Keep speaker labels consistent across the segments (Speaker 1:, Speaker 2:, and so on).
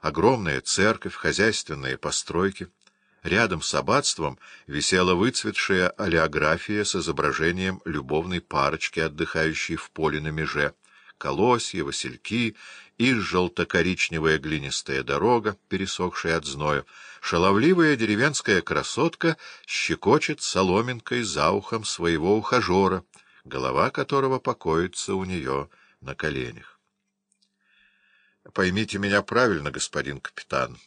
Speaker 1: огромная церковь, хозяйственные постройки. Рядом с аббатством висела выцветшая олеография с изображением любовной парочки, отдыхающей в поле на меже, колосья, васильки и желто-коричневая глинистая дорога, пересохшая от зноя. Шаловливая деревенская красотка щекочет соломинкой за ухом своего ухажера, голова которого покоится у нее на коленях. — Поймите меня правильно, господин капитан.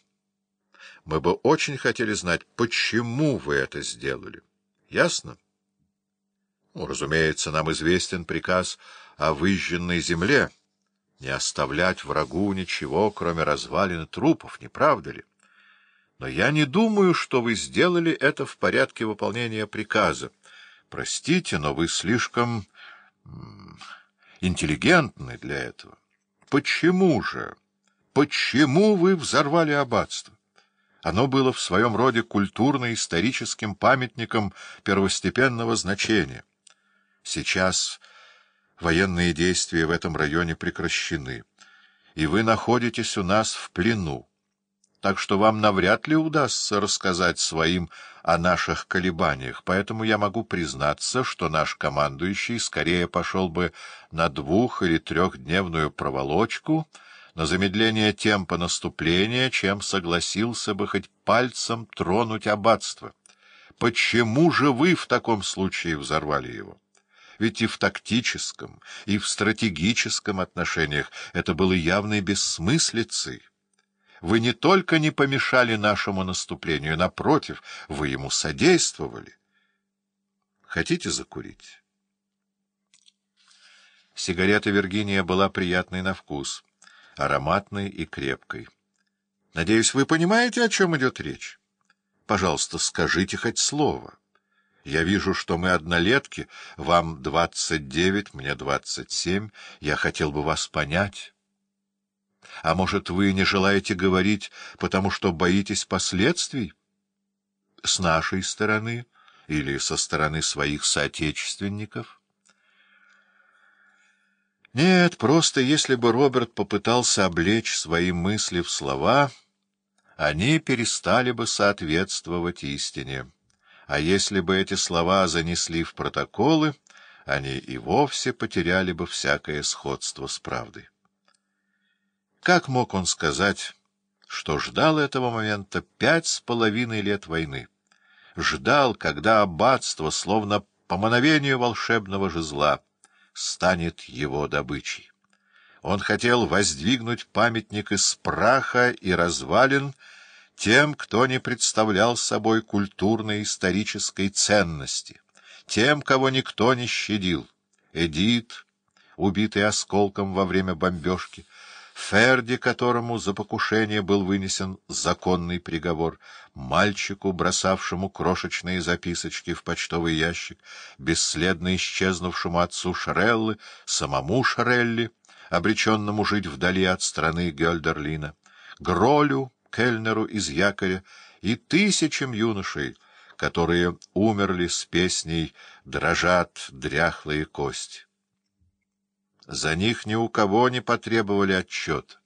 Speaker 1: Мы бы очень хотели знать, почему вы это сделали. Ясно? Ну, разумеется, нам известен приказ о выжженной земле. Не оставлять врагу ничего, кроме развалин трупов, не правда ли? Но я не думаю, что вы сделали это в порядке выполнения приказа. Простите, но вы слишком интеллигентны для этого. Почему же? Почему вы взорвали аббатство? Оно было в своем роде культурно-историческим памятником первостепенного значения. Сейчас военные действия в этом районе прекращены, и вы находитесь у нас в плену, так что вам навряд ли удастся рассказать своим о наших колебаниях, поэтому я могу признаться, что наш командующий скорее пошел бы на двух- или трехдневную проволочку — на замедление темпа наступления, чем согласился бы хоть пальцем тронуть аббатство. Почему же вы в таком случае взорвали его? Ведь и в тактическом, и в стратегическом отношениях это было явной бессмыслицей. Вы не только не помешали нашему наступлению, напротив, вы ему содействовали. Хотите закурить? Сигарета Виргиния была приятной на вкус — ароматной и крепкой. Надеюсь, вы понимаете, о чем идет речь? Пожалуйста, скажите хоть слово. Я вижу, что мы однолетки, вам двадцать девять, мне двадцать семь. Я хотел бы вас понять. А может, вы не желаете говорить, потому что боитесь последствий? С нашей стороны или со стороны своих соотечественников? Нет, просто если бы Роберт попытался облечь свои мысли в слова, они перестали бы соответствовать истине. А если бы эти слова занесли в протоколы, они и вовсе потеряли бы всякое сходство с правдой. Как мог он сказать, что ждал этого момента пять с половиной лет войны? Ждал, когда аббатство, словно по мановению волшебного жезла, станет его добычей. Он хотел воздвигнуть памятник из праха и развалин тем, кто не представлял собой культурной исторической ценности, тем, кого никто не щадил. Эдит, убитый осколком во время бомбежки, Ферди, которому за покушение был вынесен законный приговор, мальчику, бросавшему крошечные записочки в почтовый ящик, бесследно исчезнувшему отцу Шареллы, самому Шарелли, обреченному жить вдали от страны Гёльдерлина, Гролю, кельнеру из якоря, и тысячам юношей, которые умерли с песней «Дрожат дряхлые кости». За них ни у кого не потребовали отчет.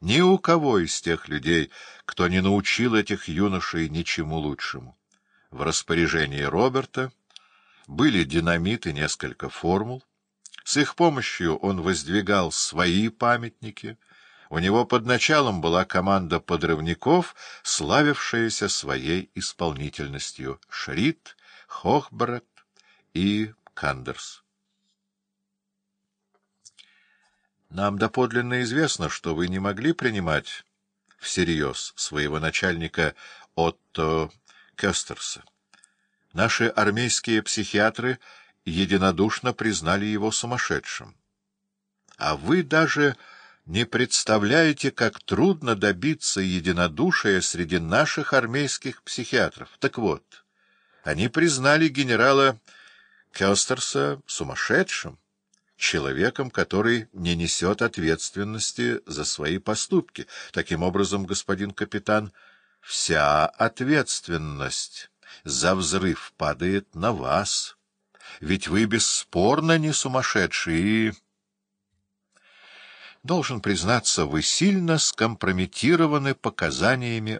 Speaker 1: Ни у кого из тех людей, кто не научил этих юношей ничему лучшему. В распоряжении Роберта были динамит и несколько формул. С их помощью он воздвигал свои памятники. У него под началом была команда подрывников, славившаяся своей исполнительностью — Шрид, Хохбрат и Кандерс. Нам доподлинно известно, что вы не могли принимать всерьез своего начальника Отто Кестерса. Наши армейские психиатры единодушно признали его сумасшедшим. А вы даже не представляете, как трудно добиться единодушия среди наших армейских психиатров. Так вот, они признали генерала Кестерса сумасшедшим человеком, который не несет ответственности за свои поступки. Таким образом, господин капитан, вся ответственность за взрыв падает на вас. Ведь вы бесспорно не сумасшедший и... должен признаться, вы сильно скомпрометированы показаниями